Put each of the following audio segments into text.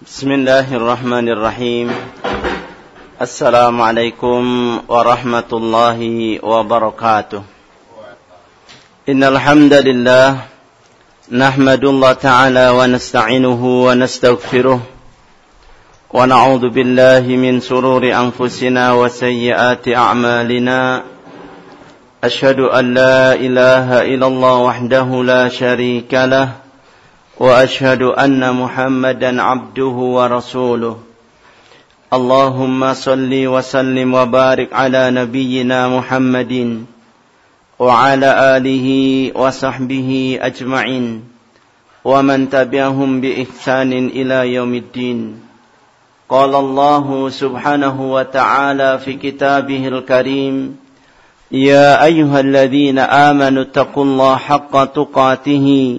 بسم الله الرحمن الرحيم. السلام عليكم ورحمة الله وبركاته. إن الحمد لله نحمد الله تعالى ونستعينه ونستغفره ونعوذ بالله من سرور أنفسنا وسيئات أعمالنا. أشهد أن لا إله إلا الله وحده لا شريك له. وأشهد أن محمدا عبده ورسوله. اللهم صل وسلم وبارك على نبينا محمد وعلى آله وصحبه أجمعين. ومن تبعهم بإحسان إلى يوم الدين. قال الله سبحانه وتعالى في كتابه الكريم يا أيها الذين آمنوا اتقوا الله حق تقاته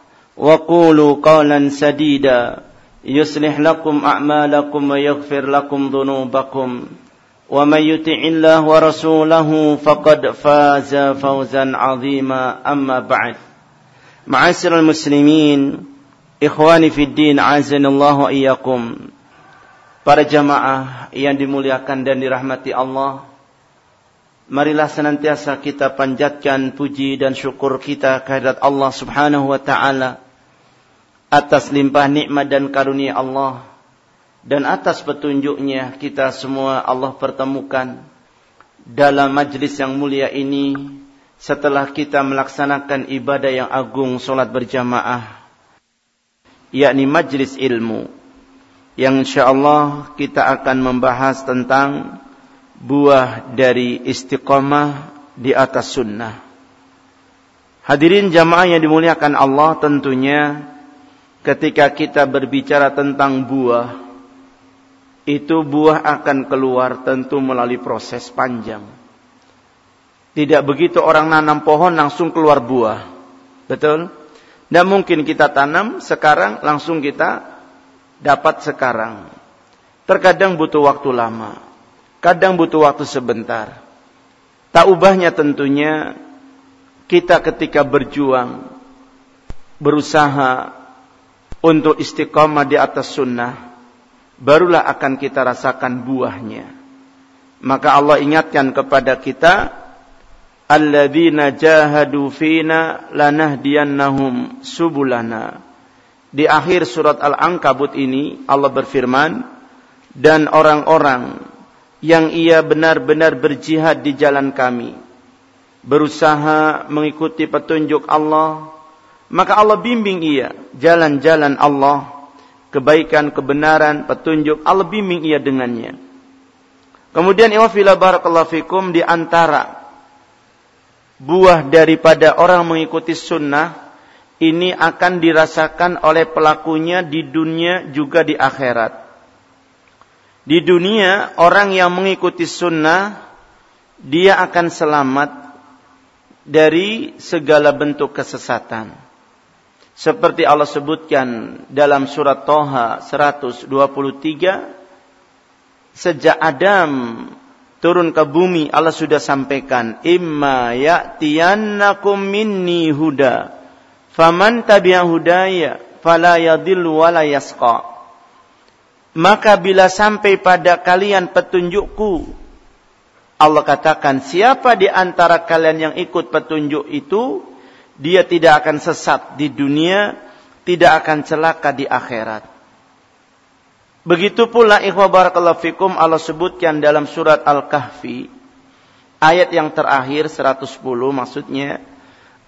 وقولوا قولا سديدا. يصلح لكم أعمالكم ويغفر لكم ذنوبكم. ومن يطع الله ورسوله فقد فاز فوزا عظيما. أما بعد. معاشر المسلمين إخواني في الدين عزنا الله وإياكم. Para jamaah yang dimuliakan dan dirahmati Allah. Marilah senantiasa kita panjatkan puji dan syukur kita kehadirat Allah subhanahu wa ta'ala atas limpah nikmat dan karunia Allah dan atas petunjuknya kita semua Allah pertemukan dalam majlis yang mulia ini setelah kita melaksanakan ibadah yang agung solat berjamaah yakni majlis ilmu yang insyaallah kita akan membahas tentang buah dari istiqamah di atas sunnah. Hadirin jamaah yang dimuliakan Allah tentunya ketika kita berbicara tentang buah, itu buah akan keluar tentu melalui proses panjang. Tidak begitu orang nanam pohon langsung keluar buah. Betul? Tidak mungkin kita tanam sekarang langsung kita dapat sekarang. Terkadang butuh waktu lama. Kadang butuh waktu sebentar. Tak ubahnya tentunya kita ketika berjuang, berusaha untuk istiqamah di atas sunnah, barulah akan kita rasakan buahnya. Maka Allah ingatkan kepada kita, alladzina jahadu fina lanahdiyannahum subulana. Di akhir surat Al-Ankabut ini Allah berfirman, dan orang-orang yang ia benar-benar berjihad di jalan kami, berusaha mengikuti petunjuk Allah, maka Allah bimbing ia jalan-jalan Allah, kebaikan, kebenaran, petunjuk, Allah bimbing ia dengannya. Kemudian iwafila barakallahu fikum di antara buah daripada orang mengikuti sunnah ini akan dirasakan oleh pelakunya di dunia juga di akhirat. Di dunia orang yang mengikuti sunnah dia akan selamat dari segala bentuk kesesatan. Seperti Allah sebutkan dalam surat Toha 123. Sejak Adam turun ke bumi Allah sudah sampaikan. Imma ya'tiyannakum minni huda. Faman tabi'a hudaya fala yadillu wala yasqa. Maka bila sampai pada kalian petunjukku, Allah katakan siapa di antara kalian yang ikut petunjuk itu, dia tidak akan sesat di dunia, tidak akan celaka di akhirat. Begitu pula ikhwah barakallahu fikum Allah sebutkan dalam surat Al-Kahfi ayat yang terakhir 110 maksudnya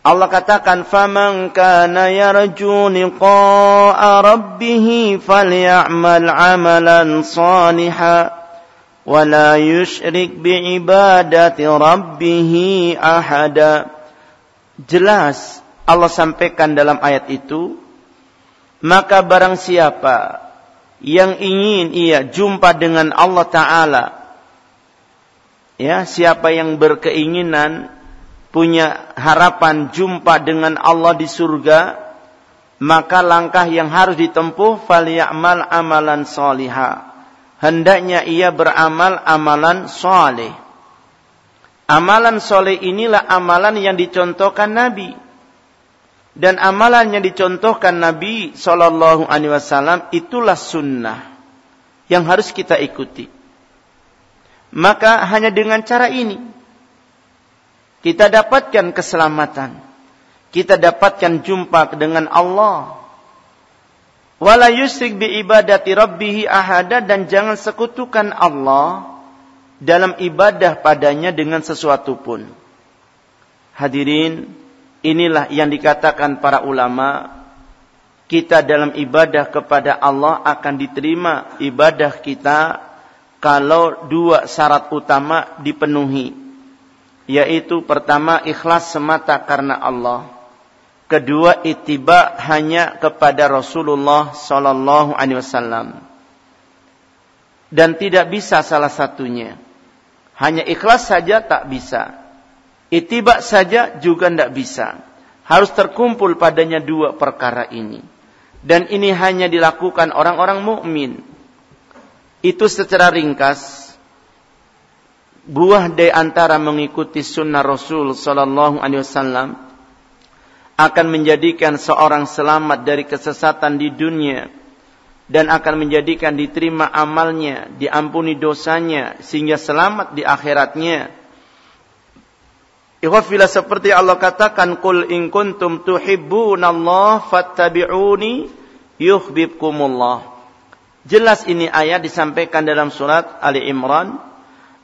Allah katakan faman kana yarju liqa'a rabbih falyamal 'amalan salihan wa la yusyrik bi ibadati rabbih ahada. Jelas Allah sampaikan dalam ayat itu, maka barang siapa yang ingin ia jumpa dengan Allah taala ya siapa yang berkeinginan punya harapan jumpa dengan Allah di surga maka langkah yang harus ditempuh falyamal amalan salihah. Hendaknya ia beramal amalan saleh. Amalan soleh inilah amalan yang dicontohkan Nabi. Dan amalan yang dicontohkan Nabi Shallallahu Alaihi Wasallam itulah sunnah yang harus kita ikuti. Maka hanya dengan cara ini kita dapatkan keselamatan, kita dapatkan jumpa dengan Allah. Wala yusrik bi ibadati rabbih ahada dan jangan sekutukan Allah dalam ibadah padanya dengan sesuatu pun. Hadirin, Inilah yang dikatakan para ulama. Kita dalam ibadah kepada Allah akan diterima ibadah kita kalau dua syarat utama dipenuhi. Yaitu pertama ikhlas semata karena Allah. Kedua ittiba hanya kepada Rasulullah sallallahu alaihi wasallam. Dan tidak bisa salah satunya. Hanya ikhlas saja tak bisa Itibak saja juga tidak bisa. Harus terkumpul padanya dua perkara ini. Dan ini hanya dilakukan orang-orang mukmin. Itu secara ringkas buah dari antara mengikuti sunnah Rasul Sallallahu Alaihi Wasallam akan menjadikan seorang selamat dari kesesatan di dunia dan akan menjadikan diterima amalnya, diampuni dosanya sehingga selamat di akhiratnya Ikhwafila seperti Allah katakan Qul in kuntum tuhibbunallah fattabi'uni yuhibbukumullah. Jelas ini ayat disampaikan dalam surat Ali Imran.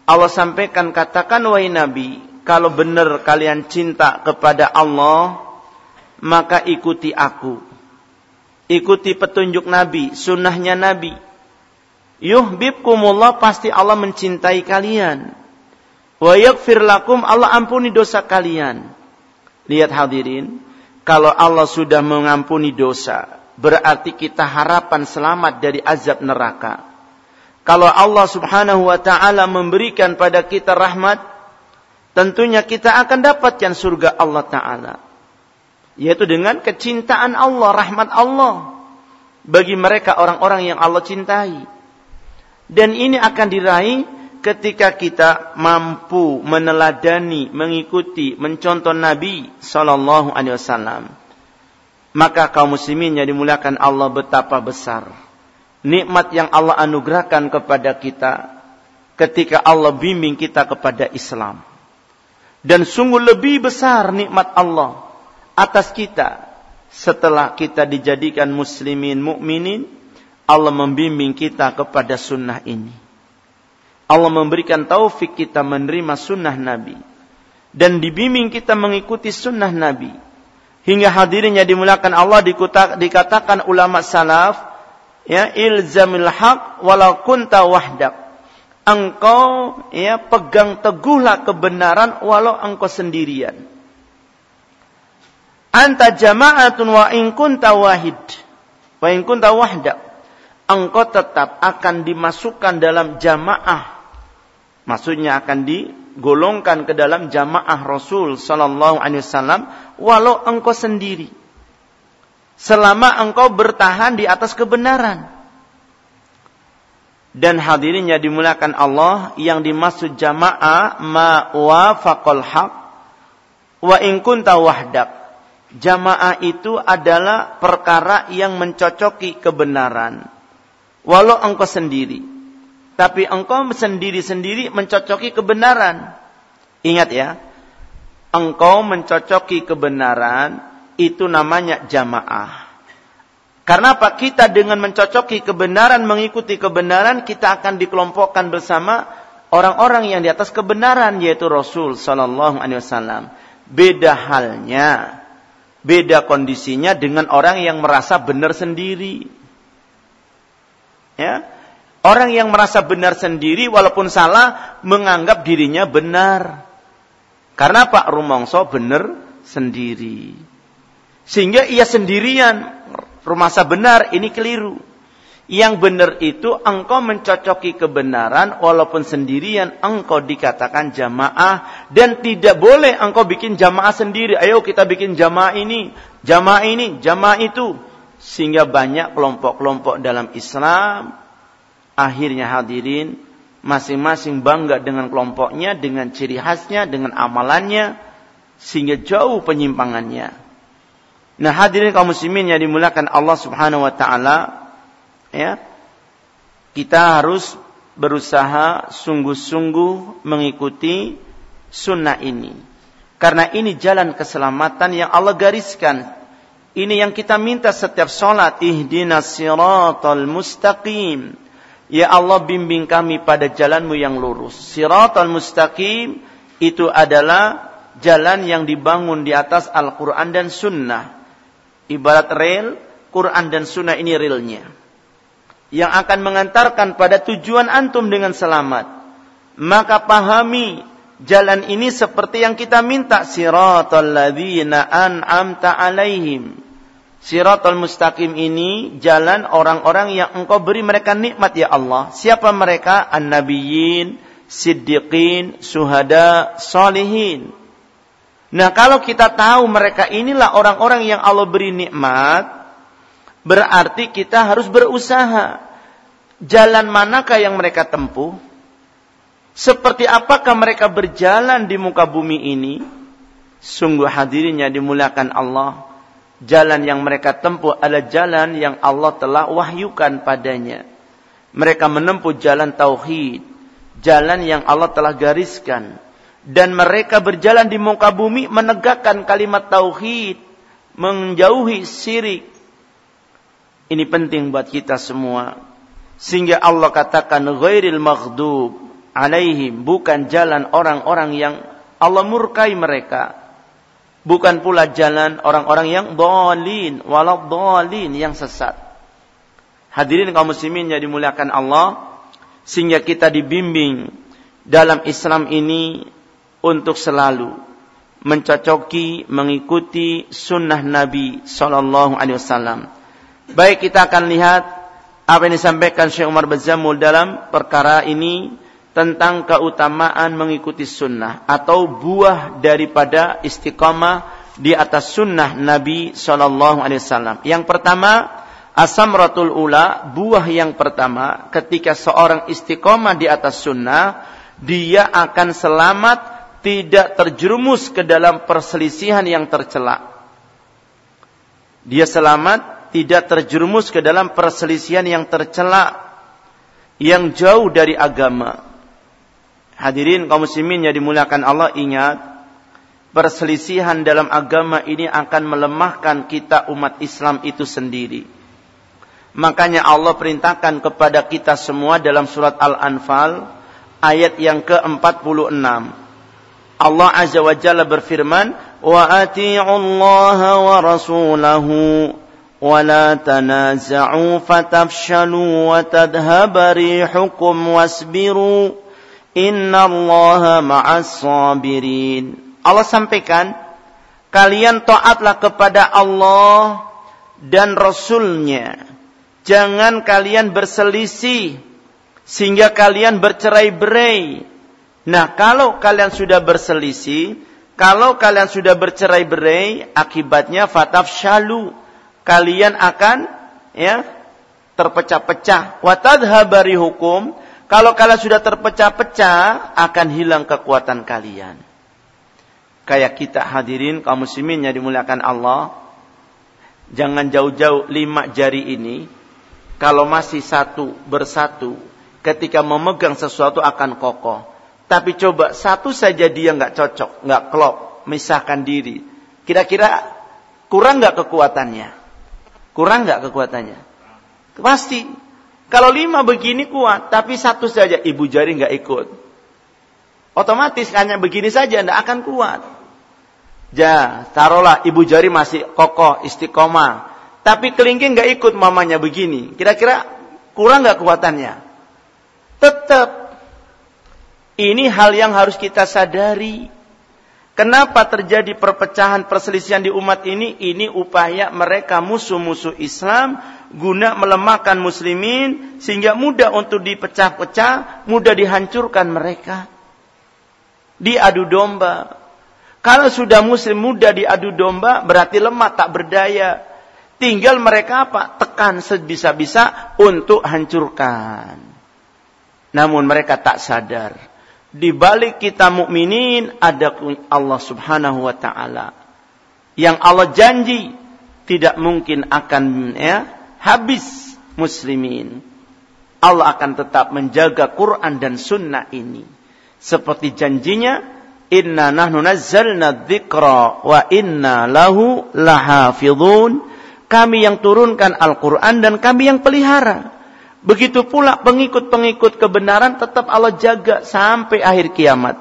Allah sampaikan katakan wahai Nabi, kalau benar kalian cinta kepada Allah, maka ikuti aku. Ikuti petunjuk Nabi, sunnahnya Nabi. Yuhibbukumullah pasti Allah mencintai kalian. Wa yaghfir lakum Allah ampuni dosa kalian. Lihat hadirin, kalau Allah sudah mengampuni dosa, berarti kita harapan selamat dari azab neraka. Kalau Allah Subhanahu wa taala memberikan pada kita rahmat, tentunya kita akan dapatkan surga Allah taala. Yaitu dengan kecintaan Allah, rahmat Allah bagi mereka orang-orang yang Allah cintai. Dan ini akan diraih ketika kita mampu meneladani, mengikuti, mencontoh Nabi Sallallahu Alaihi Wasallam, maka kaum muslimin yang dimuliakan Allah betapa besar nikmat yang Allah anugerahkan kepada kita ketika Allah bimbing kita kepada Islam. Dan sungguh lebih besar nikmat Allah atas kita setelah kita dijadikan muslimin mukminin Allah membimbing kita kepada sunnah ini. Allah memberikan taufik kita menerima sunnah Nabi. Dan dibimbing kita mengikuti sunnah Nabi. Hingga hadirinnya dimulakan Allah dikatakan ulama salaf. Ya, ilzamil haq walau kunta wahdak. Engkau ya pegang teguhlah kebenaran walau engkau sendirian. Anta jama'atun wa in kunta wahid. Wa in kunta wahdak. Engkau tetap akan dimasukkan dalam jamaah Maksudnya akan digolongkan ke dalam jamaah Rasul sallallahu alaihi wasallam walau engkau sendiri. Selama engkau bertahan di atas kebenaran. Dan hadirinnya dimulakan Allah yang dimaksud jamaah ma wafaqal haq wa in kunta wahdak. Jamaah itu adalah perkara yang mencocoki kebenaran. Walau engkau sendiri tapi engkau sendiri-sendiri mencocoki kebenaran. Ingat ya, engkau mencocoki kebenaran itu namanya jamaah. Karena apa? Kita dengan mencocoki kebenaran, mengikuti kebenaran, kita akan dikelompokkan bersama orang-orang yang di atas kebenaran, yaitu Rasul Sallallahu Alaihi Wasallam. Beda halnya, beda kondisinya dengan orang yang merasa benar sendiri. Ya, Orang yang merasa benar sendiri walaupun salah menganggap dirinya benar. Karena Pak Rumongso benar sendiri. Sehingga ia sendirian merasa benar ini keliru. Yang benar itu engkau mencocoki kebenaran walaupun sendirian engkau dikatakan jamaah dan tidak boleh engkau bikin jamaah sendiri. Ayo kita bikin jamaah ini, jamaah ini, jamaah itu. Sehingga banyak kelompok-kelompok dalam Islam akhirnya hadirin masing-masing bangga dengan kelompoknya, dengan ciri khasnya, dengan amalannya sehingga jauh penyimpangannya. Nah, hadirin kaum muslimin yang dimulakan Allah Subhanahu wa taala, ya. Kita harus berusaha sungguh-sungguh mengikuti sunnah ini. Karena ini jalan keselamatan yang Allah gariskan. Ini yang kita minta setiap sholat. Ihdinas siratal mustaqim. Ya Allah bimbing kami pada jalanmu yang lurus. Siratal mustaqim itu adalah jalan yang dibangun di atas Al-Quran dan Sunnah. Ibarat rel, Quran dan Sunnah ini relnya. Yang akan mengantarkan pada tujuan antum dengan selamat. Maka pahami jalan ini seperti yang kita minta. Siratul ladhina an'amta alaihim. Siratul mustaqim ini jalan orang-orang yang engkau beri mereka nikmat ya Allah. Siapa mereka? An-nabiyyin, siddiqin, suhada, salihin. Nah, kalau kita tahu mereka inilah orang-orang yang Allah beri nikmat, berarti kita harus berusaha. Jalan manakah yang mereka tempuh? Seperti apakah mereka berjalan di muka bumi ini? Sungguh hadirinnya dimulakan Allah. Jalan yang mereka tempuh adalah jalan yang Allah telah wahyukan padanya. Mereka menempuh jalan tauhid, jalan yang Allah telah gariskan dan mereka berjalan di muka bumi menegakkan kalimat tauhid, menjauhi syirik. Ini penting buat kita semua. Sehingga Allah katakan ghairil maghdub alaihim bukan jalan orang-orang yang Allah murkai mereka. Bukan pula jalan orang-orang yang dolin, walau dolin yang sesat. Hadirin kaum muslimin yang dimuliakan Allah, sehingga kita dibimbing dalam Islam ini untuk selalu mencocoki, mengikuti sunnah Nabi Sallallahu Alaihi Wasallam. Baik kita akan lihat apa yang disampaikan Syekh Umar Bazamul dalam perkara ini tentang keutamaan mengikuti sunnah atau buah daripada istiqamah di atas sunnah Nabi Sallallahu Alaihi Wasallam. Yang pertama, asamratul ula, buah yang pertama ketika seorang istiqamah di atas sunnah, dia akan selamat tidak terjerumus ke dalam perselisihan yang tercela. Dia selamat tidak terjerumus ke dalam perselisihan yang tercela yang jauh dari agama. Hadirin kaum muslimin yang dimuliakan Allah ingat perselisihan dalam agama ini akan melemahkan kita umat Islam itu sendiri. Makanya Allah perintahkan kepada kita semua dalam surat Al-Anfal ayat yang ke-46 Allah Azza wa Jalla berfirman, "Wa ati'u Allah wa rasulahu wa la tanaza'u fatafshalu wa tadhhaba rihukum wasbiru innallaha ma'as sabirin." Allah sampaikan, kalian taatlah kepada Allah dan Rasulnya. Jangan kalian berselisih sehingga kalian bercerai-berai Nah, kalau kalian sudah berselisih, kalau kalian sudah bercerai-berai, akibatnya fataf syalu. Kalian akan ya terpecah-pecah. Watadhabari hukum. Kalau kalian sudah terpecah-pecah, akan hilang kekuatan kalian. Kayak kita hadirin kaum muslimin yang dimuliakan Allah. Jangan jauh-jauh lima jari ini. Kalau masih satu bersatu, ketika memegang sesuatu akan kokoh tapi coba satu saja dia nggak cocok, nggak klop, misahkan diri. Kira-kira kurang nggak kekuatannya? Kurang nggak kekuatannya? Pasti. Kalau lima begini kuat, tapi satu saja ibu jari nggak ikut. Otomatis hanya begini saja tidak akan kuat. Ja, taruhlah ibu jari masih kokoh, istiqomah. Tapi kelingking nggak ikut mamanya begini. Kira-kira kurang nggak kuatannya? Tetap ini hal yang harus kita sadari. Kenapa terjadi perpecahan perselisihan di umat ini? Ini upaya mereka musuh-musuh Islam guna melemahkan muslimin sehingga mudah untuk dipecah-pecah, mudah dihancurkan mereka. Diadu domba. Kalau sudah muslim mudah diadu domba berarti lemah tak berdaya. Tinggal mereka apa? Tekan sebisa-bisa untuk hancurkan. Namun mereka tak sadar di balik kita mukminin ada Allah Subhanahu wa taala. Yang Allah janji tidak mungkin akan ya habis muslimin. Allah akan tetap menjaga Quran dan sunnah ini. Seperti janjinya, Inna nahnu nazzalna dzikra wa inna lahu lahafidhun. Kami yang turunkan Al-Quran dan kami yang pelihara. Begitu pula pengikut-pengikut kebenaran tetap Allah jaga sampai akhir kiamat.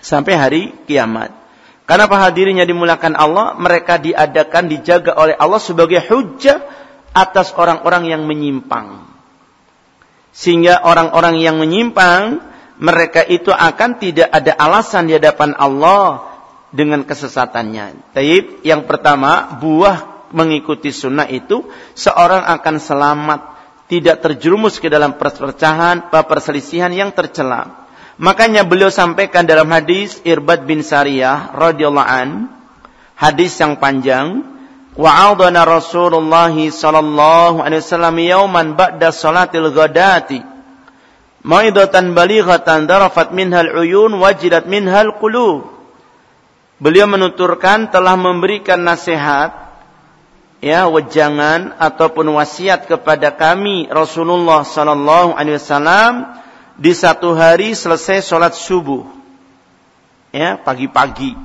Sampai hari kiamat. Karena hadirinnya dimulakan Allah, mereka diadakan, dijaga oleh Allah sebagai hujah atas orang-orang yang menyimpang. Sehingga orang-orang yang menyimpang, mereka itu akan tidak ada alasan di hadapan Allah dengan kesesatannya. Taib, yang pertama, buah mengikuti sunnah itu, seorang akan selamat tidak terjerumus ke dalam perpecahan, perselisihan yang tercela. Makanya beliau sampaikan dalam hadis Irbad bin Sariyah radhiyallahu an, hadis yang panjang, wa'adana Rasulullah sallallahu alaihi wasallam yauman ba'da salatil ghadati maidatan balighatan darafat minhal uyun wajidat minhal qulub. Beliau menuturkan telah memberikan nasihat ya wejangan ataupun wasiat kepada kami Rasulullah sallallahu alaihi wasallam di satu hari selesai sholat subuh. Ya pagi-pagi.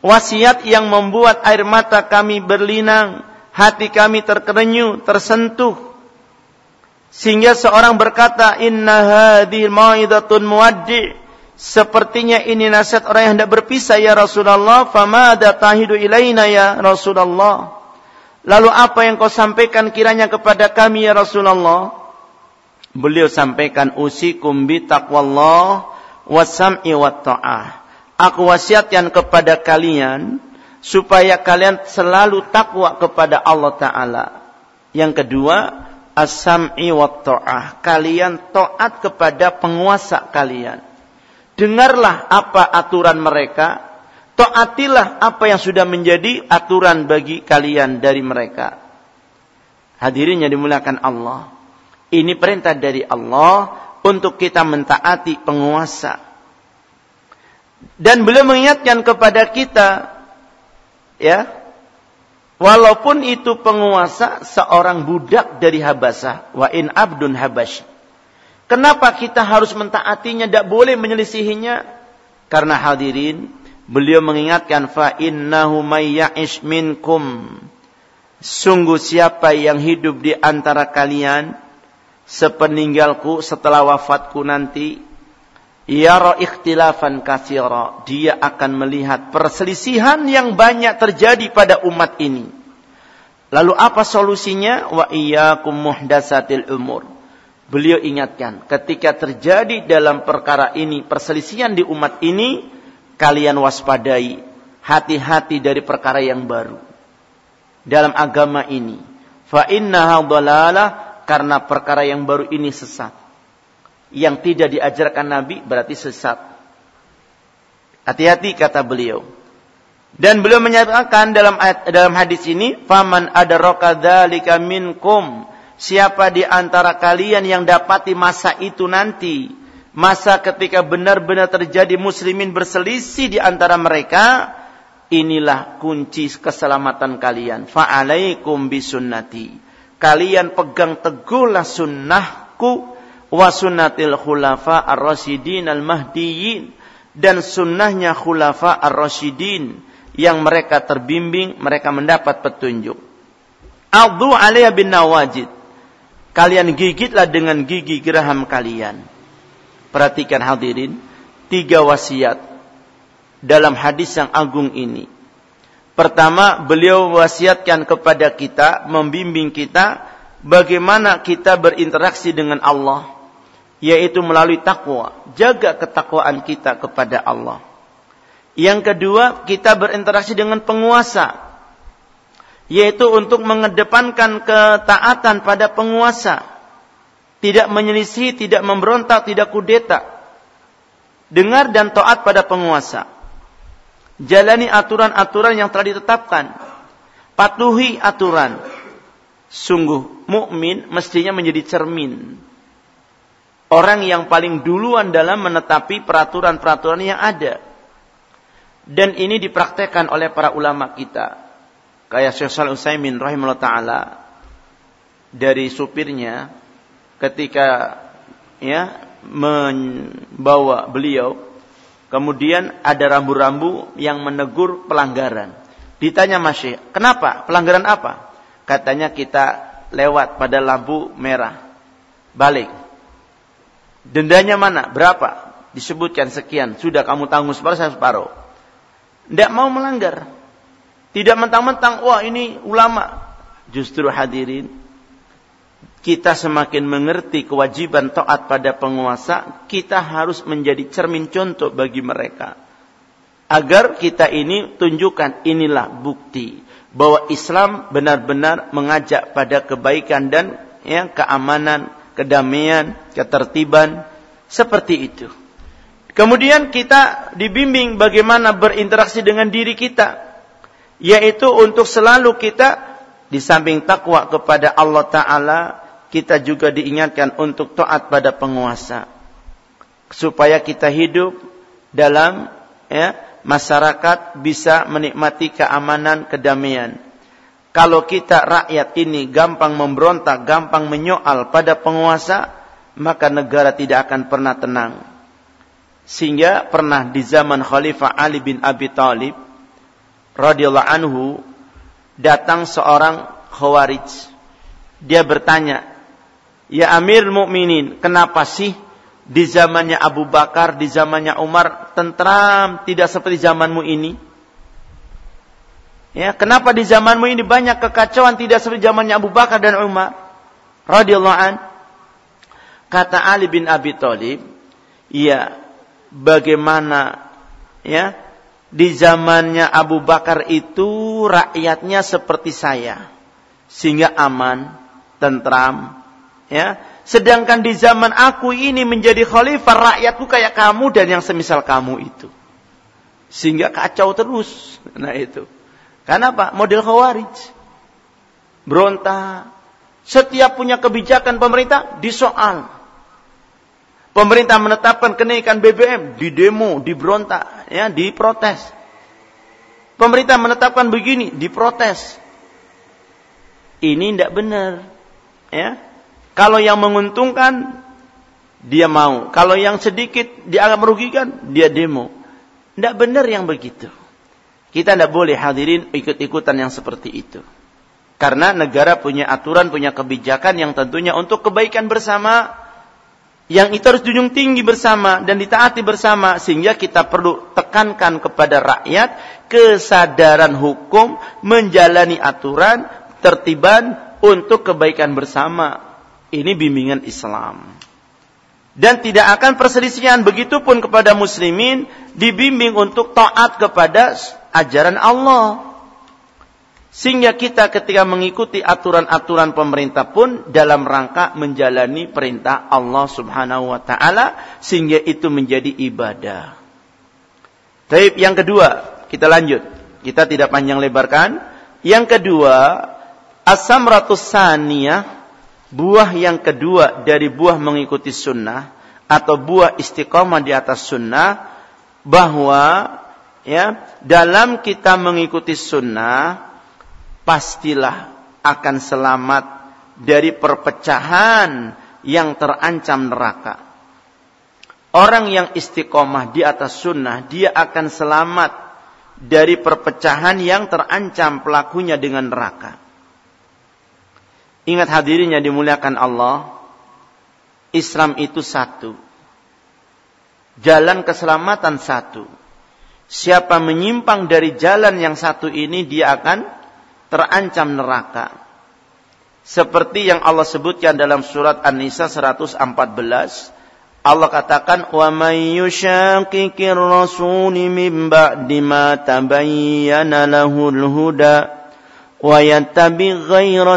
Wasiat yang membuat air mata kami berlinang hati kami terkerenyuh tersentuh. Sehingga seorang berkata inna hadhil mau'idatun muwaddi. Sepertinya ini nasihat orang yang hendak berpisah ya Rasulullah fama tahidu ilaina ya Rasulullah Lalu apa yang kau sampaikan kiranya kepada kami ya Rasulullah? Beliau sampaikan usikum bi taqwallah wasam'i wa ta'ah. Aku wasiatkan kepada kalian supaya kalian selalu takwa kepada Allah taala. Yang kedua, as-sam'i ta'ah. Kalian taat kepada penguasa kalian. Dengarlah apa aturan mereka, Taatilah apa yang sudah menjadi aturan bagi kalian dari mereka. Hadirin yang dimuliakan Allah. Ini perintah dari Allah untuk kita mentaati penguasa. Dan beliau mengingatkan kepada kita, ya, walaupun itu penguasa seorang budak dari Habasah, wa in abdun habasy. Kenapa kita harus mentaatinya, tidak boleh menyelisihinya? Karena hadirin, Beliau mengingatkan fa innahu may minkum. Sungguh siapa yang hidup di antara kalian sepeninggalku setelah wafatku nanti yara ikhtilafan katsira dia akan melihat perselisihan yang banyak terjadi pada umat ini. Lalu apa solusinya? Wa iyyakum muhdatsatil umur. Beliau ingatkan ketika terjadi dalam perkara ini perselisihan di umat ini kalian waspadai, hati-hati dari perkara yang baru dalam agama ini. Fa innaha dhalalah karena perkara yang baru ini sesat. Yang tidak diajarkan Nabi berarti sesat. Hati-hati kata beliau. Dan beliau menyatakan dalam ayat, dalam hadis ini, "Faman adraka dzalika minkum" Siapa di antara kalian yang dapati masa itu nanti, masa ketika benar-benar terjadi muslimin berselisih di antara mereka, inilah kunci keselamatan kalian. Fa'alaikum bisunnati. Kalian pegang teguhlah sunnahku wa sunnatil khulafa ar-rasyidin al-mahdiyyin dan sunnahnya khulafa ar-rasyidin yang mereka terbimbing, mereka mendapat petunjuk. A'dhu alaiha bin nawajid. Kalian gigitlah dengan gigi geraham kalian Perhatikan hadirin, tiga wasiat dalam hadis yang agung ini. Pertama, beliau wasiatkan kepada kita, membimbing kita bagaimana kita berinteraksi dengan Allah, yaitu melalui takwa. Jaga ketakwaan kita kepada Allah. Yang kedua, kita berinteraksi dengan penguasa. Yaitu untuk mengedepankan ketaatan pada penguasa. Tidak menyelisih, tidak memberontak, tidak kudeta. Dengar dan taat pada penguasa. Jalani aturan-aturan yang telah ditetapkan. Patuhi aturan. Sungguh mukmin mestinya menjadi cermin. Orang yang paling duluan dalam menetapi peraturan-peraturan yang ada. Dan ini dipraktekkan oleh para ulama kita. Kayak Syekh Shalih Utsaimin rahimahullah taala dari supirnya ketika ya membawa beliau kemudian ada rambu-rambu yang menegur pelanggaran. Ditanya masih, kenapa? Pelanggaran apa? Katanya kita lewat pada lampu merah. Balik. Dendanya mana? Berapa? Disebutkan sekian. Sudah kamu tanggung separuh, saya separuh. Tidak mau melanggar. Tidak mentang-mentang, wah ini ulama. Justru hadirin, kita semakin mengerti kewajiban taat pada penguasa, kita harus menjadi cermin contoh bagi mereka. Agar kita ini tunjukkan inilah bukti bahwa Islam benar-benar mengajak pada kebaikan dan ya keamanan, kedamaian, ketertiban seperti itu. Kemudian kita dibimbing bagaimana berinteraksi dengan diri kita. Yaitu untuk selalu kita di samping takwa kepada Allah Ta'ala, kita juga diingatkan untuk taat pada penguasa. Supaya kita hidup dalam ya, masyarakat bisa menikmati keamanan, kedamaian. Kalau kita rakyat ini gampang memberontak, gampang menyoal pada penguasa, maka negara tidak akan pernah tenang sehingga pernah di zaman Khalifah Ali bin Abi Thalib radhiyallahu anhu datang seorang Khawarij. Dia bertanya, "Ya Amir Mukminin, kenapa sih di zamannya Abu Bakar, di zamannya Umar tentram tidak seperti zamanmu ini?" Ya, kenapa di zamanmu ini banyak kekacauan tidak seperti zamannya Abu Bakar dan Umar? Radhiyallahu an. Kata Ali bin Abi Thalib, "Ya, bagaimana ya di zamannya Abu Bakar itu rakyatnya seperti saya sehingga aman, tentram, ya. Sedangkan di zaman aku ini menjadi khalifah rakyatku kayak kamu dan yang semisal kamu itu. Sehingga kacau terus. Nah itu. Karena apa? Model khawarij. Berontak. Setiap punya kebijakan pemerintah disoal. Pemerintah menetapkan kenaikan BBM, di demo, diberontak, ya, diprotes. Pemerintah menetapkan begini, diprotes. Ini tidak benar. Ya. Kalau yang menguntungkan, dia mau. Kalau yang sedikit dianggap merugikan, dia demo. Tidak benar yang begitu. Kita tidak boleh hadirin ikut-ikutan yang seperti itu. Karena negara punya aturan, punya kebijakan yang tentunya untuk kebaikan bersama yang itu harus dijunjung tinggi bersama dan ditaati bersama sehingga kita perlu tekankan kepada rakyat kesadaran hukum menjalani aturan tertiban untuk kebaikan bersama ini bimbingan Islam dan tidak akan perselisihan begitupun kepada muslimin dibimbing untuk taat kepada ajaran Allah sehingga kita ketika mengikuti aturan-aturan pemerintah pun dalam rangka menjalani perintah Allah subhanahu wa ta'ala. Sehingga itu menjadi ibadah. Tapi yang kedua, kita lanjut. Kita tidak panjang lebarkan. Yang kedua, asam ratus saniyah, buah yang kedua dari buah mengikuti sunnah atau buah istiqomah di atas sunnah bahwa ya dalam kita mengikuti sunnah pastilah akan selamat dari perpecahan yang terancam neraka. Orang yang istiqomah di atas sunnah, dia akan selamat dari perpecahan yang terancam pelakunya dengan neraka. Ingat hadirin yang dimuliakan Allah, Islam itu satu. Jalan keselamatan satu. Siapa menyimpang dari jalan yang satu ini, dia akan terancam neraka. Seperti yang Allah sebutkan dalam surat An-Nisa 114 Allah katakan wa yushaqiqir rasul min ba'di ma tabayyana lahul huda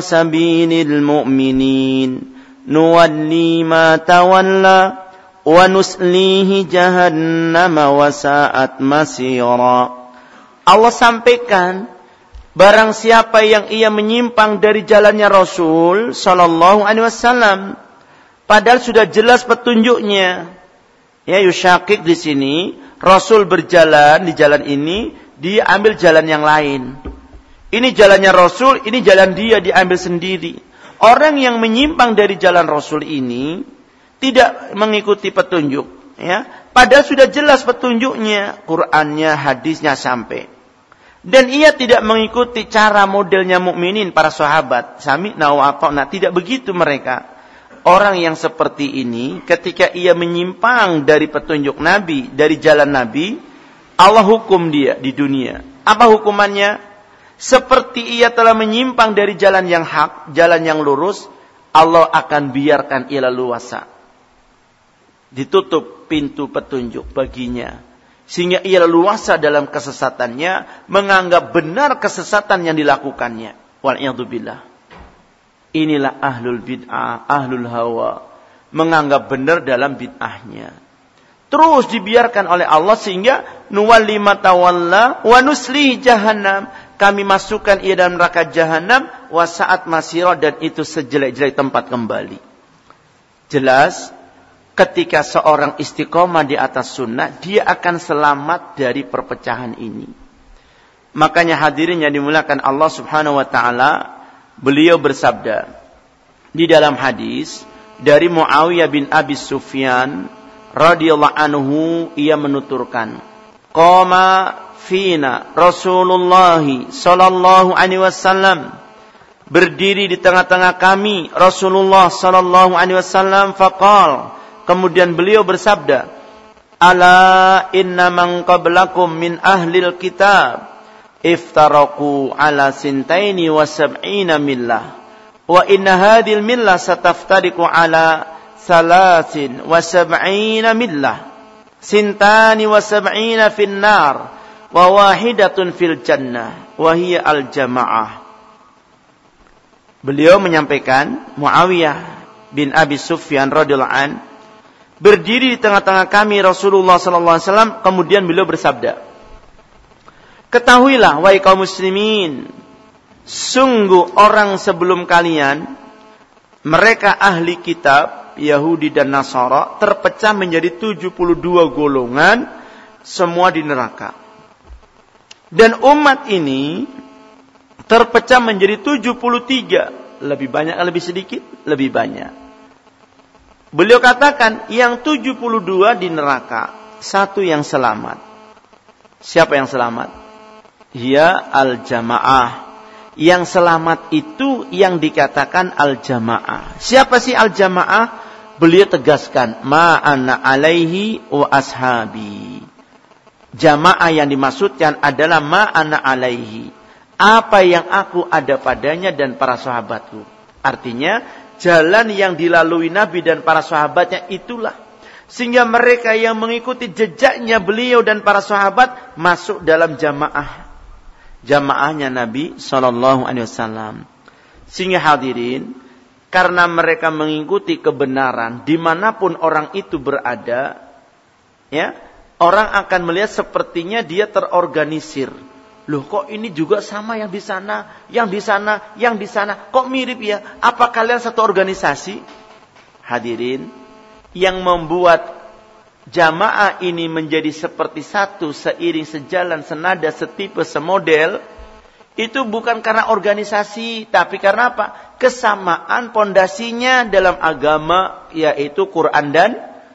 sabilil mu'minin nuwalli ma tawalla wa nuslihi jahannam wa sa'at masira Allah sampaikan barang siapa yang ia menyimpang dari jalannya Rasul sallallahu alaihi wasallam Padahal sudah jelas petunjuknya. Ya, yusyakik di sini, Rasul berjalan di jalan ini, dia ambil jalan yang lain. Ini jalannya Rasul, ini jalan dia diambil sendiri. Orang yang menyimpang dari jalan Rasul ini tidak mengikuti petunjuk, ya. Padahal sudah jelas petunjuknya, Qur'annya, hadisnya sampai. Dan ia tidak mengikuti cara modelnya mukminin para sahabat. Sami wa nah tidak begitu mereka orang yang seperti ini ketika ia menyimpang dari petunjuk Nabi, dari jalan Nabi, Allah hukum dia di dunia. Apa hukumannya? Seperti ia telah menyimpang dari jalan yang hak, jalan yang lurus, Allah akan biarkan ia luasa. Ditutup pintu petunjuk baginya. Sehingga ia luasa dalam kesesatannya, menganggap benar kesesatan yang dilakukannya. Wal'iyadzubillah. Inilah ahlul bid'ah, ahlul hawa. Menganggap benar dalam bid'ahnya. Terus dibiarkan oleh Allah sehingga nuwalli matawalla jahannam. Kami masukkan ia dalam neraka jahannam wa saat masirah dan itu sejelek-jelek tempat kembali. Jelas ketika seorang istiqomah di atas sunnah, dia akan selamat dari perpecahan ini. Makanya hadirin yang dimulakan Allah subhanahu wa ta'ala, beliau bersabda di dalam hadis dari Muawiyah bin Abi Sufyan radhiyallahu anhu ia menuturkan qama fina Rasulullah sallallahu alaihi wasallam. Berdiri di tengah-tengah kami Rasulullah sallallahu alaihi wasallam faqal. Kemudian beliau bersabda ala inna man qablakum min ahlil kitab iftaraku ala sintaini wa sab'ina millah wa inna hadhil millah sataftariku ala salasin wa sab'ina millah sintani wa sab'ina fin nar wa wahidatun fil jannah wa hiya al jamaah Beliau menyampaikan Muawiyah bin Abi Sufyan radhiyallahu an berdiri di tengah-tengah kami Rasulullah sallallahu alaihi wasallam kemudian beliau bersabda Ketahuilah wahai kaum muslimin, sungguh orang sebelum kalian mereka ahli kitab Yahudi dan Nasara terpecah menjadi 72 golongan semua di neraka. Dan umat ini terpecah menjadi 73, lebih banyak lebih sedikit, lebih banyak. Beliau katakan yang 72 di neraka, satu yang selamat. Siapa yang selamat? ya al-jamaah. Yang selamat itu yang dikatakan al-jamaah. Siapa sih al-jamaah? Beliau tegaskan, ma'ana alaihi wa ashabi. Jamaah yang dimaksudkan adalah ma'ana alaihi. Apa yang aku ada padanya dan para sahabatku. Artinya, jalan yang dilalui Nabi dan para sahabatnya itulah sehingga mereka yang mengikuti jejaknya beliau dan para sahabat masuk dalam jamaah jamaahnya Nabi Shallallahu Alaihi Wasallam. Sehingga hadirin, karena mereka mengikuti kebenaran di mana pun orang itu berada, ya orang akan melihat sepertinya dia terorganisir. Loh kok ini juga sama yang di sana, yang di sana, yang di sana. Kok mirip ya? Apa kalian satu organisasi? Hadirin, yang membuat jamaah ini menjadi seperti satu, seiring, sejalan, senada, setipe, semodel, itu bukan karena organisasi, tapi karena apa? Kesamaan pondasinya dalam agama, yaitu Quran dan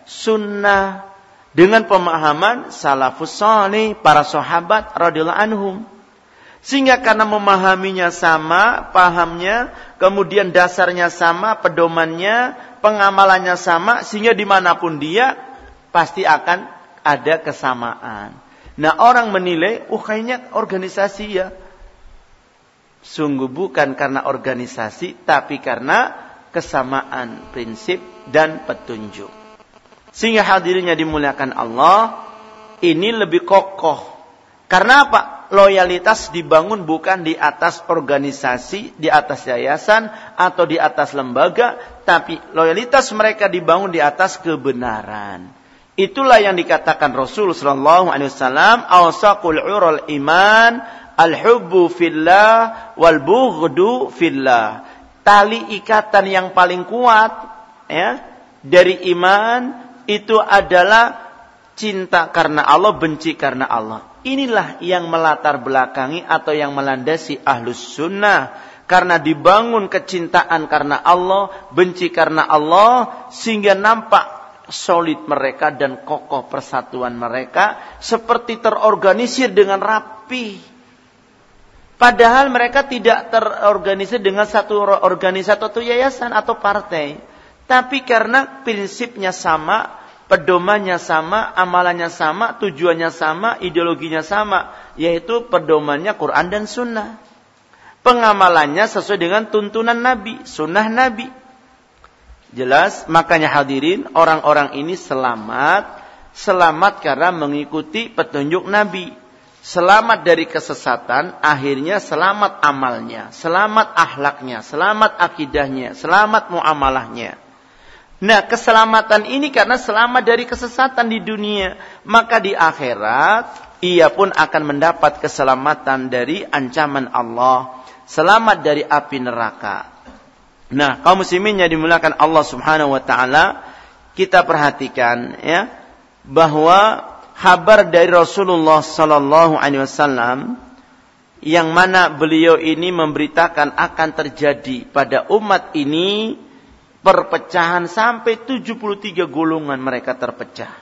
Sunnah. Dengan pemahaman salafus salih, para sahabat radhiyallahu anhum. Sehingga karena memahaminya sama, pahamnya, kemudian dasarnya sama, pedomannya, pengamalannya sama, sehingga di mana pun dia, pasti akan ada kesamaan. Nah orang menilai, oh kayaknya organisasi ya. Sungguh bukan karena organisasi, tapi karena kesamaan prinsip dan petunjuk. Sehingga hadirnya dimuliakan Allah ini lebih kokoh. Karena apa? Loyalitas dibangun bukan di atas organisasi, di atas yayasan, atau di atas lembaga, tapi loyalitas mereka dibangun di atas kebenaran. Itulah yang dikatakan Rasul sallallahu alaihi wasallam, "Awsaqul ural iman al-hubbu fillah wal bughdu fillah." Tali ikatan yang paling kuat ya dari iman itu adalah cinta karena Allah, benci karena Allah. Inilah yang melatar belakangi atau yang melandasi ahlus sunnah. Karena dibangun kecintaan karena Allah, benci karena Allah, sehingga nampak solid mereka dan kokoh persatuan mereka seperti terorganisir dengan rapi. Padahal mereka tidak terorganisir dengan satu organisasi atau yayasan atau partai. Tapi karena prinsipnya sama, pedomannya sama, amalannya sama, tujuannya sama, ideologinya sama, yaitu pedomannya Quran dan Sunnah. Pengamalannya sesuai dengan tuntunan Nabi, Sunnah Nabi. Jelas, makanya hadirin, orang-orang ini selamat, selamat karena mengikuti petunjuk Nabi. Selamat dari kesesatan, akhirnya selamat amalnya, selamat ahlaknya, selamat akidahnya, selamat muamalahnya. Nah, keselamatan ini karena selamat dari kesesatan di dunia, maka di akhirat ia pun akan mendapat keselamatan dari ancaman Allah, selamat dari api neraka. Nah, kaum muslimin yang dimulakan Allah Subhanahu wa taala, kita perhatikan ya bahwa kabar dari Rasulullah sallallahu alaihi wasallam yang mana beliau ini memberitakan akan terjadi pada umat ini perpecahan sampai 73 golongan mereka terpecah.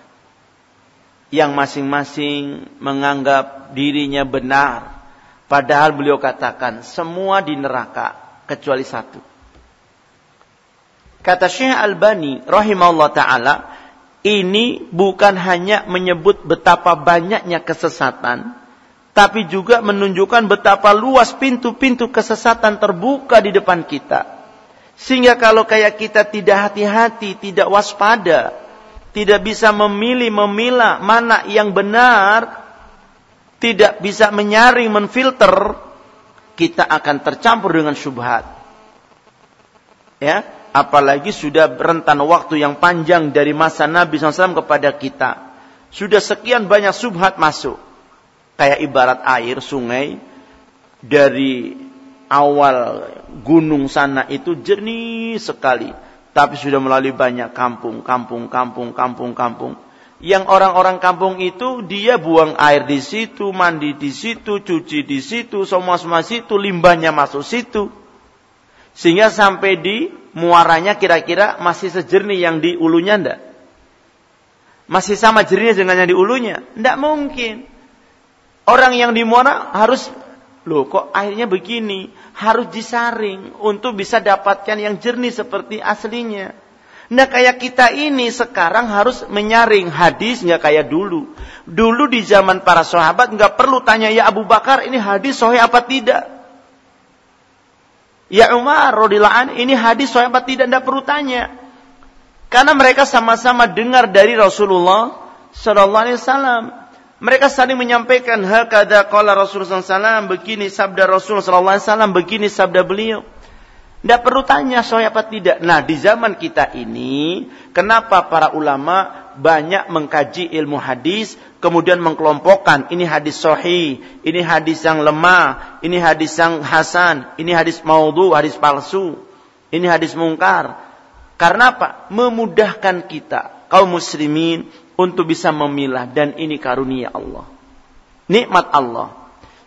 Yang masing-masing menganggap dirinya benar. Padahal beliau katakan semua di neraka kecuali satu. Kata Syekh Albani rahimahullah taala, ini bukan hanya menyebut betapa banyaknya kesesatan, tapi juga menunjukkan betapa luas pintu-pintu kesesatan terbuka di depan kita. Sehingga kalau kayak kita tidak hati-hati, tidak waspada, tidak bisa memilih, memilah mana yang benar, tidak bisa menyaring, menfilter, kita akan tercampur dengan syubhat. Ya, apalagi sudah rentan waktu yang panjang dari masa Nabi SAW kepada kita. Sudah sekian banyak subhat masuk. Kayak ibarat air sungai dari awal gunung sana itu jernih sekali. Tapi sudah melalui banyak kampung, kampung, kampung, kampung, kampung. Yang orang-orang kampung itu dia buang air di situ, mandi di situ, cuci di situ, semua semua situ, limbahnya masuk situ. Sehingga sampai di muaranya kira-kira masih sejernih yang di ulunya ndak? Masih sama jernihnya dengan yang di ulunya? Ndak mungkin. Orang yang di muara harus Loh kok airnya begini? Harus disaring untuk bisa dapatkan yang jernih seperti aslinya. Nah kayak kita ini sekarang harus menyaring hadis nggak kayak dulu. Dulu di zaman para sahabat nggak perlu tanya ya Abu Bakar ini hadis sahih apa tidak. Ya Umar radhiyallahu ini hadis sahih apa tidak nggak perlu tanya. Karena mereka sama-sama dengar dari Rasulullah Shallallahu Alaihi. Mereka saling menyampaikan hakada qala Rasulullah SAW begini sabda Rasulullah SAW begini sabda beliau. Tidak perlu tanya soal apa tidak. Nah di zaman kita ini kenapa para ulama banyak mengkaji ilmu hadis kemudian mengkelompokkan ini hadis sahih, ini hadis yang lemah, ini hadis yang hasan, ini hadis maudhu, hadis palsu, ini hadis mungkar. Karena apa? Memudahkan kita kaum muslimin untuk bisa memilah dan ini karunia Allah. Nikmat Allah.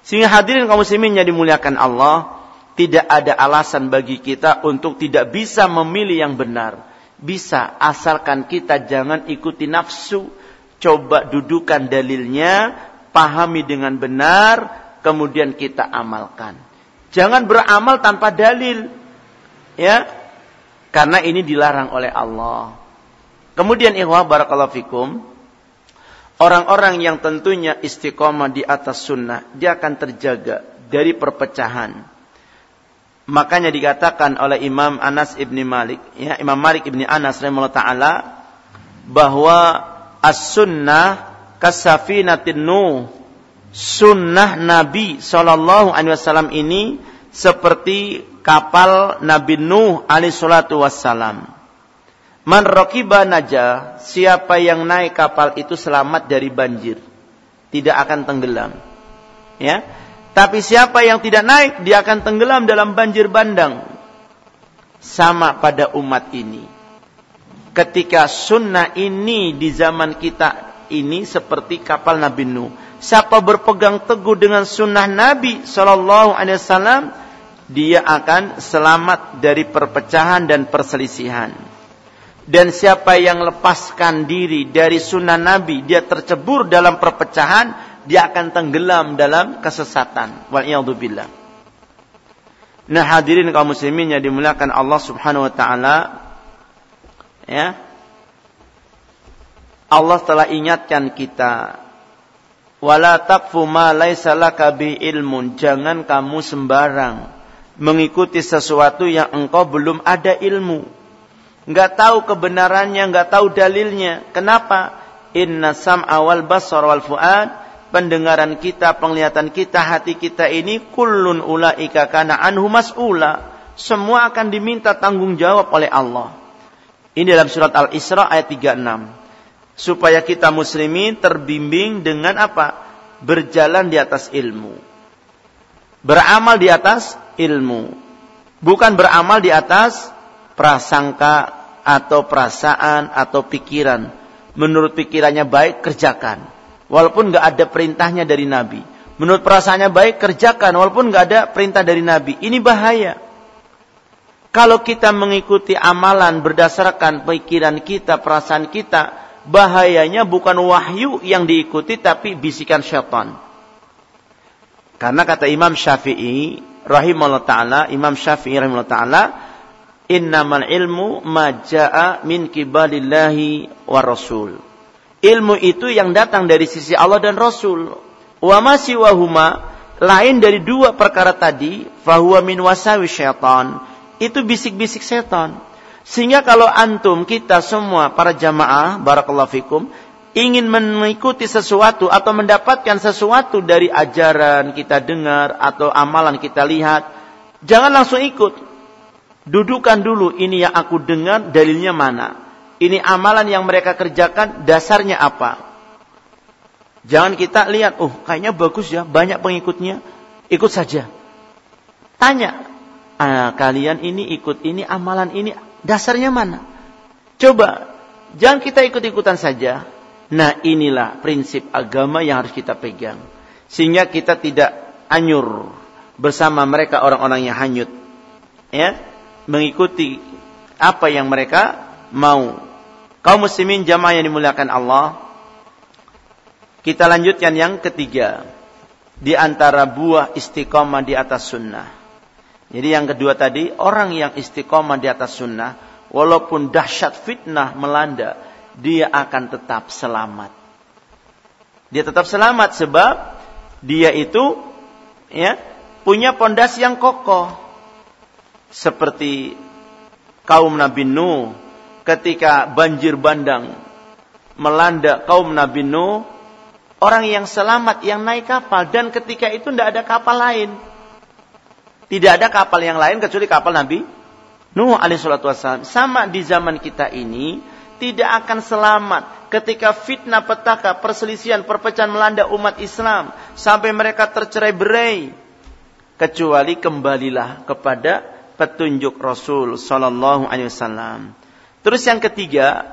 Sehingga hadirin kaum muslimin yang dimuliakan Allah, tidak ada alasan bagi kita untuk tidak bisa memilih yang benar. Bisa asalkan kita jangan ikuti nafsu, coba dudukan dalilnya, pahami dengan benar, kemudian kita amalkan. Jangan beramal tanpa dalil. Ya. Karena ini dilarang oleh Allah. Kemudian ikhwah barakallahu fikum, orang-orang yang tentunya istiqomah di atas sunnah, dia akan terjaga dari perpecahan. Makanya dikatakan oleh Imam Anas ibni Malik, ya Imam Malik ibni Anas rahimahullah taala, bahwa as-sunnah kasafinatin nuh sunnah Nabi Shallallahu Alaihi Wasallam ini seperti kapal Nabi Nuh alaihi salatu. Man rokiba naja, siapa yang naik kapal itu selamat dari banjir. Tidak akan tenggelam. Ya. Tapi siapa yang tidak naik, dia akan tenggelam dalam banjir bandang. Sama pada umat ini. Ketika sunnah ini di zaman kita ini seperti kapal Nabi Nuh. Siapa berpegang teguh dengan sunnah Nabi Shallallahu Alaihi Wasallam, dia akan selamat dari perpecahan dan perselisihan. Dan siapa yang lepaskan diri dari sunnah Nabi, dia tercebur dalam perpecahan, dia akan tenggelam dalam kesesatan. Wal'iyadzubillah. Nah hadirin kaum muslimin yang dimuliakan Allah subhanahu wa ta'ala. Ya. Allah telah ingatkan kita. Wala taqfu ma bi ilmun. Jangan kamu sembarang mengikuti sesuatu yang engkau belum ada ilmu. Enggak tahu kebenarannya, enggak tahu dalilnya. Kenapa? Inna sam'a wal basar wal fuad, pendengaran kita, penglihatan kita, hati kita ini kullun ulaika kana anhu mas'ula. Semua akan diminta tanggung jawab oleh Allah. Ini dalam surat Al-Isra ayat 36. Supaya kita muslimin terbimbing dengan apa? Berjalan di atas ilmu. Beramal di atas ilmu. Bukan beramal di atas prasangka atau perasaan atau pikiran. Menurut pikirannya baik, kerjakan. Walaupun nggak ada perintahnya dari Nabi. Menurut perasaannya baik, kerjakan. Walaupun nggak ada perintah dari Nabi. Ini bahaya. Kalau kita mengikuti amalan berdasarkan pikiran kita, perasaan kita, bahayanya bukan wahyu yang diikuti, tapi bisikan syaitan. Karena kata Imam Syafi'i, rahimahullah taala, Imam Syafi'i rahimahullah taala, innamal ilmu majaa min kibalillahi wa rasul. Ilmu itu yang datang dari sisi Allah dan Rasul. Wa wahuma lain dari dua perkara tadi, fahuwa min wasawi syaitan. Itu bisik-bisik setan. Sehingga kalau antum kita semua para jamaah barakallahu fikum ingin mengikuti sesuatu atau mendapatkan sesuatu dari ajaran kita dengar atau amalan kita lihat, jangan langsung ikut. Dudukan dulu ini yang aku dengar dalilnya mana. Ini amalan yang mereka kerjakan dasarnya apa. Jangan kita lihat, oh kayaknya bagus ya, banyak pengikutnya, ikut saja. Tanya, ah, kalian ini ikut ini, amalan ini, dasarnya mana? Coba, jangan kita ikut-ikutan saja Nah inilah prinsip agama yang harus kita pegang. Sehingga kita tidak anyur bersama mereka orang-orang yang hanyut. Ya, mengikuti apa yang mereka mau. Kaum muslimin jamaah yang dimuliakan Allah. Kita lanjutkan yang ketiga. Di antara buah istiqomah di atas sunnah. Jadi yang kedua tadi, orang yang istiqomah di atas sunnah, walaupun dahsyat fitnah melanda, dia akan tetap selamat. Dia tetap selamat sebab dia itu ya punya pondasi yang kokoh. Seperti kaum Nabi Nuh ketika banjir bandang melanda kaum Nabi Nuh, orang yang selamat yang naik kapal dan ketika itu tidak ada kapal lain. Tidak ada kapal yang lain kecuali kapal Nabi Nuh alaihissalam. Sama di zaman kita ini, tidak akan selamat ketika fitnah petaka, perselisihan, perpecahan melanda umat Islam sampai mereka tercerai berai kecuali kembalilah kepada petunjuk Rasul sallallahu alaihi wasallam. Terus yang ketiga,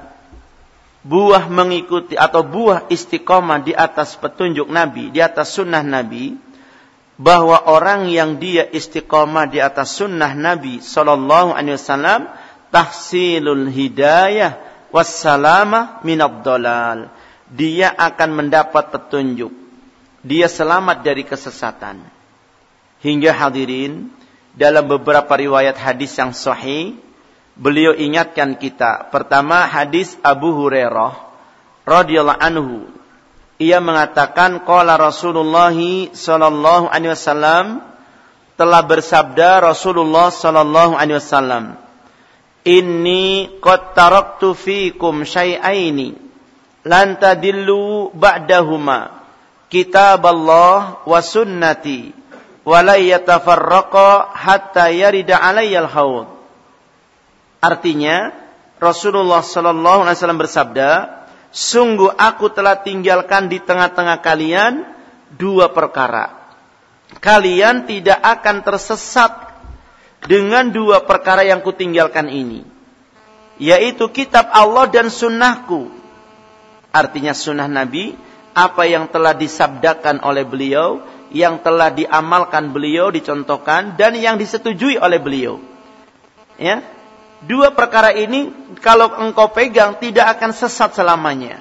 buah mengikuti atau buah istiqomah di atas petunjuk Nabi, di atas sunnah Nabi, bahwa orang yang dia istiqomah di atas sunnah Nabi sallallahu alaihi wasallam tahsilul hidayah wassalama minad dolal. Dia akan mendapat petunjuk. Dia selamat dari kesesatan. Hingga hadirin, dalam beberapa riwayat hadis yang sahih, beliau ingatkan kita. Pertama hadis Abu Hurairah radhiyallahu anhu. Ia mengatakan qala Rasulullah sallallahu alaihi wasallam telah bersabda Rasulullah sallallahu alaihi wasallam Inni qad taraktu fikum syai'aini lan tadillu ba'dahuma kitab Allah wa sunnati wa la yatafarraqa hatta yarida alayyal haud. Artinya Rasulullah sallallahu alaihi wasallam bersabda, sungguh aku telah tinggalkan di tengah-tengah kalian dua perkara. Kalian tidak akan tersesat dengan dua perkara yang kutinggalkan ini. Yaitu kitab Allah dan sunnahku. Artinya sunnah Nabi, apa yang telah disabdakan oleh beliau, yang telah diamalkan beliau, dicontohkan, dan yang disetujui oleh beliau. Ya, Dua perkara ini kalau engkau pegang tidak akan sesat selamanya.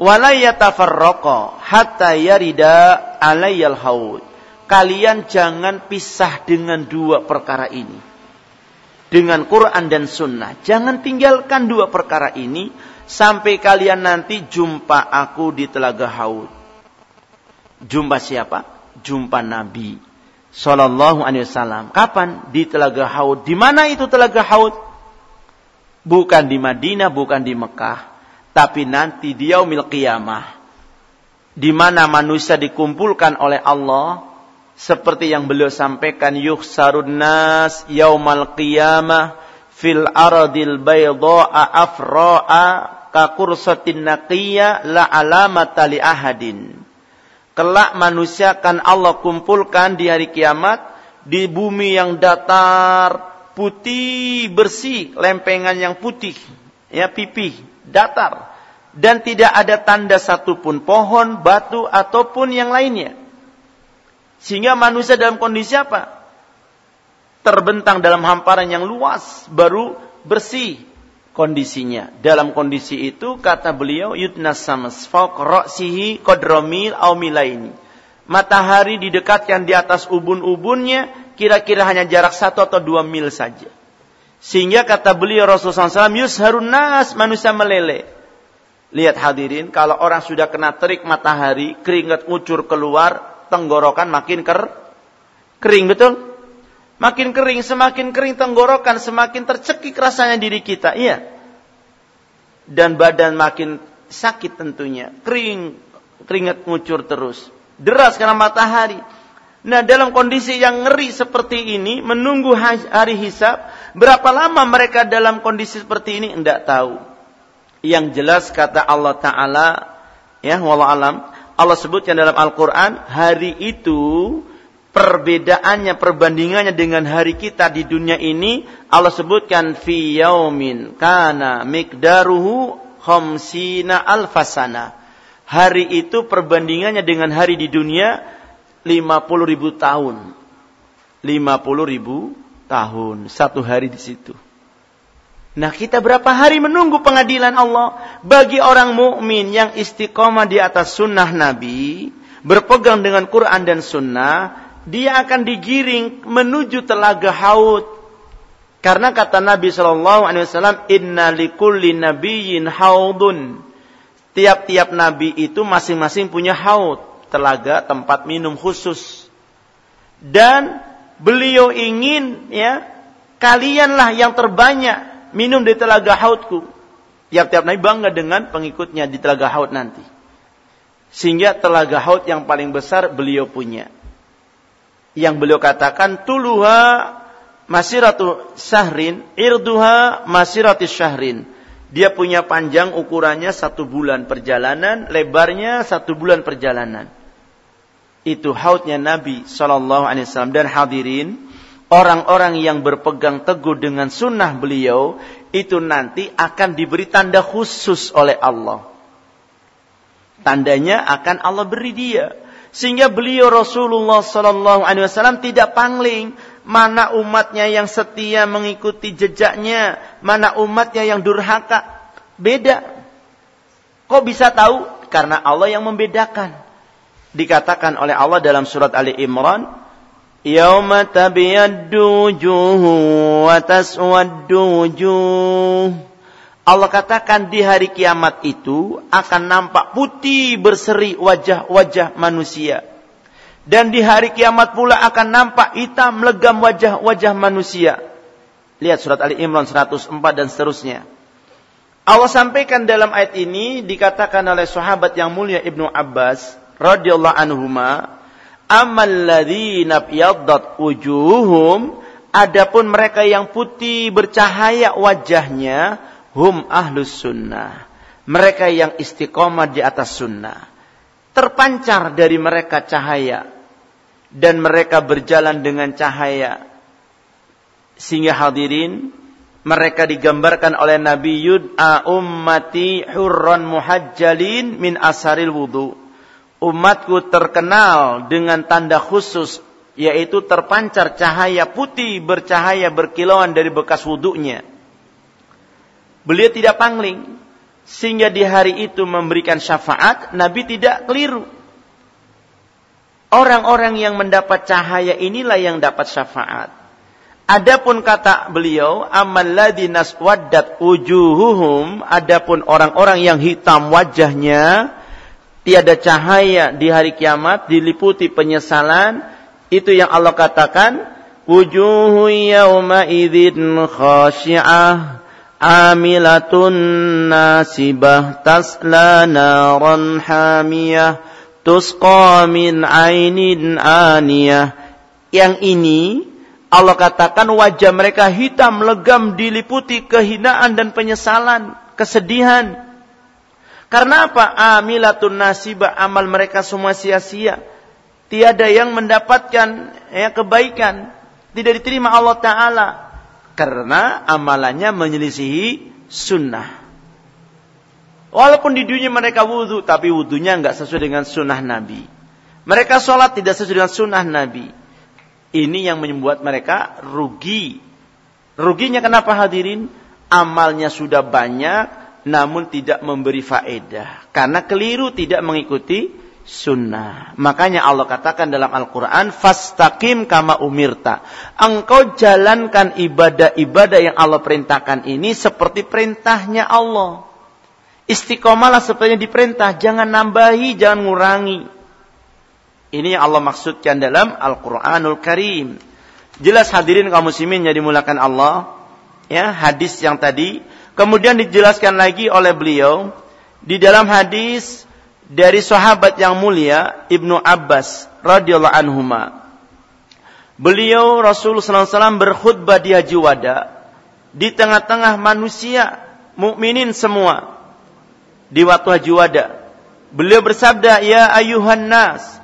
Wala yatafarraqa hatta yarida alayyal haud kalian jangan pisah dengan dua perkara ini. Dengan Quran dan Sunnah. Jangan tinggalkan dua perkara ini sampai kalian nanti jumpa aku di Telaga Haud. Jumpa siapa? Jumpa Nabi Sallallahu Alaihi Wasallam. Kapan? Di Telaga Haud. Di mana itu Telaga Haud? Bukan di Madinah, bukan di Mekah. Tapi nanti di yaumil qiyamah. Di mana manusia dikumpulkan oleh Allah seperti yang beliau sampaikan yuhsarun nas yaumal qiyamah fil aradil bayda'a afra'a ka kursatin naqiyya la alamata ahadin kelak manusia akan Allah kumpulkan di hari kiamat di bumi yang datar putih bersih lempengan yang putih ya pipih datar dan tidak ada tanda satupun pohon batu ataupun yang lainnya sehingga manusia dalam kondisi apa? Terbentang dalam hamparan yang luas, baru bersih kondisinya. Dalam kondisi itu kata beliau yudnas samas fawq ra'sihi qadramil aw milaini. Matahari didekatkan di atas ubun-ubunnya kira-kira hanya jarak satu atau dua mil saja. Sehingga kata beliau Rasulullah SAW, yusharun nas, manusia meleleh. Lihat hadirin, kalau orang sudah kena terik matahari, keringat ngucur keluar, tenggorokan makin ker kering betul? Makin kering, semakin kering tenggorokan, semakin tercekik rasanya diri kita. Iya. Dan badan makin sakit tentunya. Kering, keringat ngucur terus. Deras karena matahari. Nah dalam kondisi yang ngeri seperti ini, menunggu hari hisab, berapa lama mereka dalam kondisi seperti ini? Tidak tahu. Yang jelas kata Allah Ta'ala, ya wallah alam, Allah sebutkan dalam Al-Quran, hari itu perbedaannya, perbandingannya dengan hari kita di dunia ini, Allah sebutkan fi yaumin kana mikdaruhu khamsina alfasana. Hari itu perbandingannya dengan hari di dunia 50 ribu tahun. 50 ribu tahun. Satu hari di situ. Nah, kita berapa hari menunggu pengadilan Allah bagi orang mukmin yang istiqomah di atas sunnah Nabi, berpegang dengan Quran dan sunnah, dia akan digiring menuju telaga haud. Karena kata Nabi Shallallahu Alaihi Wasallam, Inna likulli nabiyyin haudun. Tiap-tiap nabi itu masing-masing punya haud, telaga tempat minum khusus. Dan beliau ingin ya kalianlah yang terbanyak minum di telaga hautku. Tiap-tiap Nabi bangga dengan pengikutnya di telaga haut nanti. Sehingga telaga haut yang paling besar beliau punya. Yang beliau katakan tuluha masiratu syahrin, irduha masirati syahrin. Dia punya panjang ukurannya satu bulan perjalanan, lebarnya satu bulan perjalanan. Itu hautnya Nabi Shallallahu Alaihi Wasallam dan hadirin orang-orang yang berpegang teguh dengan sunnah beliau itu nanti akan diberi tanda khusus oleh Allah. Tandanya akan Allah beri dia. Sehingga beliau Rasulullah Sallallahu Alaihi Wasallam tidak pangling mana umatnya yang setia mengikuti jejaknya, mana umatnya yang durhaka. Beda. Kok bisa tahu? Karena Allah yang membedakan. Dikatakan oleh Allah dalam surat Ali Imran, Yauma tabyaddu wujuhu wa taswaddu. Allah katakan di hari kiamat itu akan nampak putih berseri wajah-wajah manusia. Dan di hari kiamat pula akan nampak hitam legam wajah-wajah manusia. Lihat surat Ali Imran 104 dan seterusnya. Allah sampaikan dalam ayat ini dikatakan oleh sahabat yang mulia Ibnu Abbas radhiyallahu anhuma, "Amal ladzina yaddat wujuhum" Adapun mereka yang putih bercahaya wajahnya, hum ahlus sunnah. Mereka yang istiqomah di atas sunnah. Terpancar dari mereka cahaya. Dan mereka berjalan dengan cahaya. Sehingga hadirin, mereka digambarkan oleh Nabi Yud'a ummati hurran muhajjalin min asaril wudu. Umatku terkenal dengan tanda khusus yaitu terpancar cahaya putih bercahaya berkilauan dari bekas wudhunya. Beliau tidak pangling sehingga di hari itu memberikan syafaat, Nabi tidak keliru. Orang-orang yang mendapat cahaya inilah yang dapat syafaat. Adapun kata beliau, amal ladinas waddat ujuhuhum, adapun orang-orang yang hitam wajahnya, tiada cahaya di hari kiamat, diliputi penyesalan, itu yang Allah katakan, wujuhu yawma idzin khashi'ah amilatun nasibah tasla naran hamiyah tusqa min ainin aniyah. Yang ini Allah katakan wajah mereka hitam, legam, diliputi kehinaan dan penyesalan, kesedihan. Karena apa? Amilatun nasibah, amal mereka semua sia-sia. Tiada yang mendapatkan ya, kebaikan. Tidak diterima Allah Ta'ala. Karena amalannya menyelisihi sunnah. Walaupun di dunia mereka wudhu, tapi wudhunya nggak sesuai dengan sunnah Nabi. Mereka sholat tidak sesuai dengan sunnah Nabi. Ini yang membuat mereka rugi. Ruginya kenapa hadirin? Amalnya sudah banyak, namun tidak memberi faedah. Karena keliru tidak mengikuti sunnah. Makanya Allah katakan dalam Al-Quran, Fastaqim kama umirta. Engkau jalankan ibadah-ibadah yang Allah perintahkan ini seperti perintahnya Allah. Istiqomalah seperti yang diperintah. Jangan nambahi, jangan ngurangi. Ini yang Allah maksudkan dalam Al-Quranul Karim. Jelas hadirin kaum muslimin yang dimulakan Allah. Ya, hadis yang tadi. Kemudian dijelaskan lagi oleh beliau. Di dalam hadis dari sahabat yang mulia Ibnu Abbas radhiyallahu anhuma. Beliau Rasulullah SAW berkhutbah di Haji Wada di tengah-tengah manusia mukminin semua di waktu Haji Wada. Beliau bersabda, "Ya ayuhan nas,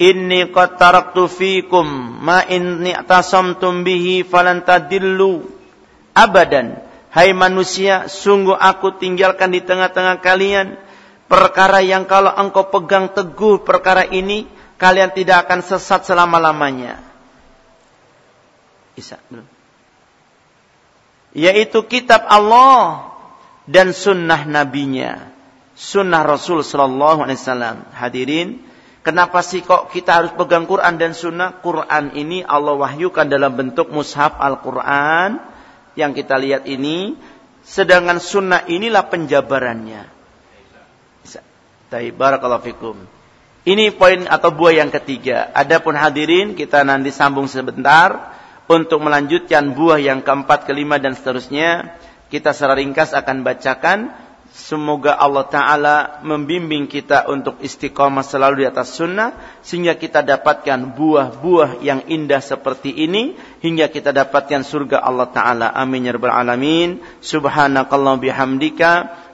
Inni qad taraktu fikum ma in ni'tasamtum bihi falan tadillu abadan. Hai manusia, sungguh aku tinggalkan di tengah-tengah kalian perkara yang kalau engkau pegang teguh perkara ini, kalian tidak akan sesat selama-lamanya. Isa, belum. Yaitu kitab Allah dan sunnah nabinya. Sunnah Rasul sallallahu alaihi wasallam. Hadirin, Kenapa sih kok kita harus pegang Quran dan Sunnah? Quran ini Allah wahyukan dalam bentuk mushaf Al-Quran yang kita lihat ini. Sedangkan Sunnah inilah penjabarannya. Baik, barakallahu fikum. Ini poin atau buah yang ketiga. Adapun hadirin kita nanti sambung sebentar untuk melanjutkan buah yang keempat, kelima dan seterusnya. Kita secara ringkas akan bacakan Semoga Allah Ta'ala membimbing kita untuk istiqomah selalu di atas sunnah. Sehingga kita dapatkan buah-buah yang indah seperti ini. Hingga kita dapatkan surga Allah Ta'ala. Amin ya Rabbal Alamin. Subhanakallah bihamdika.